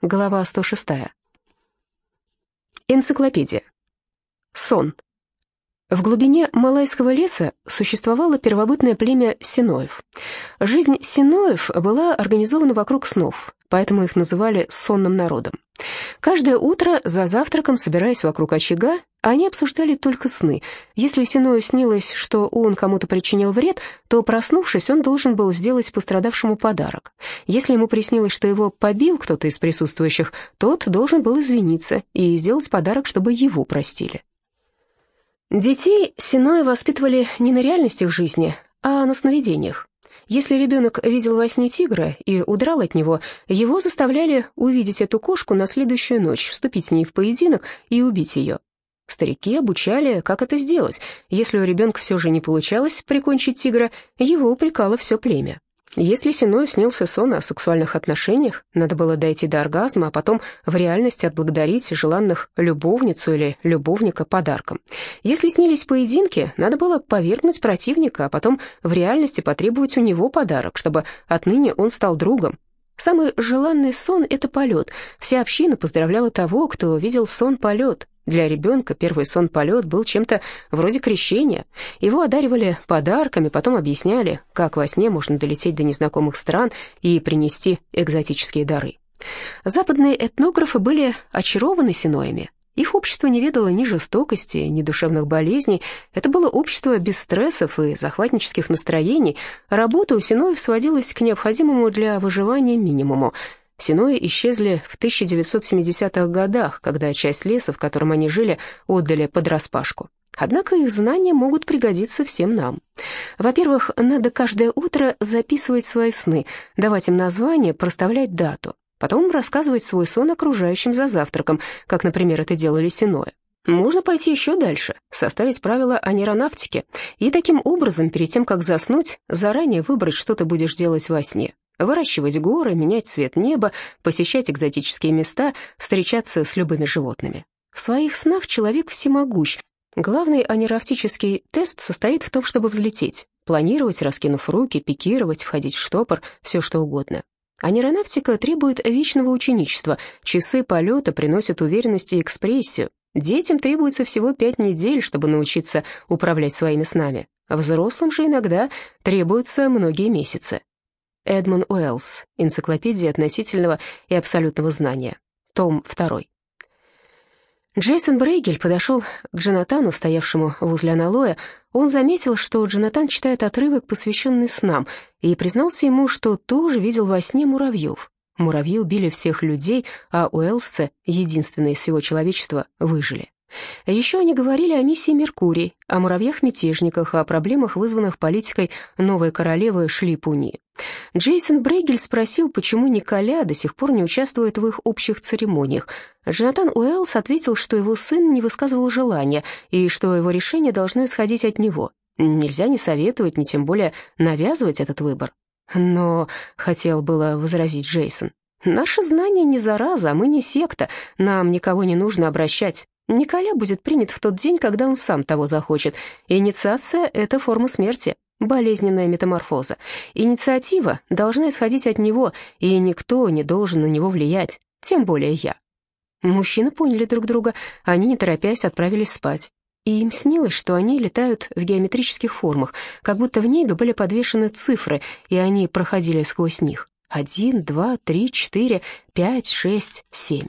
Глава 106. Энциклопедия. Сон. В глубине Малайского леса существовало первобытное племя Синоев. Жизнь Синоев была организована вокруг снов, поэтому их называли сонным народом. Каждое утро за завтраком, собираясь вокруг очага, они обсуждали только сны. Если Синою снилось, что он кому-то причинил вред, то, проснувшись, он должен был сделать пострадавшему подарок. Если ему приснилось, что его побил кто-то из присутствующих, тот должен был извиниться и сделать подарок, чтобы его простили. Детей Синоя воспитывали не на реальностях жизни, а на сновидениях. Если ребенок видел во сне тигра и удрал от него, его заставляли увидеть эту кошку на следующую ночь, вступить с ней в поединок и убить ее. Старики обучали, как это сделать. Если у ребенка все же не получалось прикончить тигра, его упрекало все племя. Если Синою снился сон о сексуальных отношениях, надо было дойти до оргазма, а потом в реальности отблагодарить желанных любовницу или любовника подарком. Если снились поединки, надо было повергнуть противника, а потом в реальности потребовать у него подарок, чтобы отныне он стал другом. Самый желанный сон — это полет. Вся община поздравляла того, кто видел сон-полет. Для ребенка первый сон-полет был чем-то вроде крещения. Его одаривали подарками, потом объясняли, как во сне можно долететь до незнакомых стран и принести экзотические дары. Западные этнографы были очарованы синоями. Их общество не ведало ни жестокости, ни душевных болезней. Это было общество без стрессов и захватнических настроений. Работа у синоев сводилась к необходимому для выживания минимуму. Синои исчезли в 1970-х годах, когда часть леса, в котором они жили, отдали под распашку. Однако их знания могут пригодиться всем нам. Во-первых, надо каждое утро записывать свои сны, давать им название, проставлять дату. Потом рассказывать свой сон окружающим за завтраком, как, например, это делали Синоя. Можно пойти еще дальше, составить правила о нейронавтике и таким образом, перед тем, как заснуть, заранее выбрать, что ты будешь делать во сне выращивать горы, менять цвет неба, посещать экзотические места, встречаться с любыми животными. В своих снах человек всемогущ. Главный анеравтический тест состоит в том, чтобы взлететь, планировать, раскинув руки, пикировать, входить в штопор, все что угодно. Анеронавтика требует вечного ученичества, часы полета приносят уверенность и экспрессию. Детям требуется всего пять недель, чтобы научиться управлять своими снами. Взрослым же иногда требуются многие месяцы. Эдмон Уэллс. Энциклопедия относительного и абсолютного знания. Том 2. Джейсон Брейгель подошел к Джонатану, стоявшему возле аналоя. Он заметил, что Джонатан читает отрывок, посвященный снам, и признался ему, что тоже видел во сне муравьев. Муравьи убили всех людей, а Уэллсцы, единственные из всего человечества, выжили. Еще они говорили о миссии Меркурий, о муравьях-мятежниках, о проблемах, вызванных политикой новой королевы Шлипуни. Джейсон Брейгель спросил, почему Николя до сих пор не участвует в их общих церемониях. Джонатан Уэллс ответил, что его сын не высказывал желания и что его решение должно исходить от него. Нельзя не советовать, ни тем более навязывать этот выбор. Но, хотел было возразить Джейсон, Наше знание не зараза, а мы не секта, нам никого не нужно обращать. Николя будет принят в тот день, когда он сам того захочет. Инициация — это форма смерти, болезненная метаморфоза. Инициатива должна исходить от него, и никто не должен на него влиять, тем более я. Мужчины поняли друг друга, они, не торопясь, отправились спать. И им снилось, что они летают в геометрических формах, как будто в небе были подвешены цифры, и они проходили сквозь них. Один, два, три, четыре, пять, шесть, семь.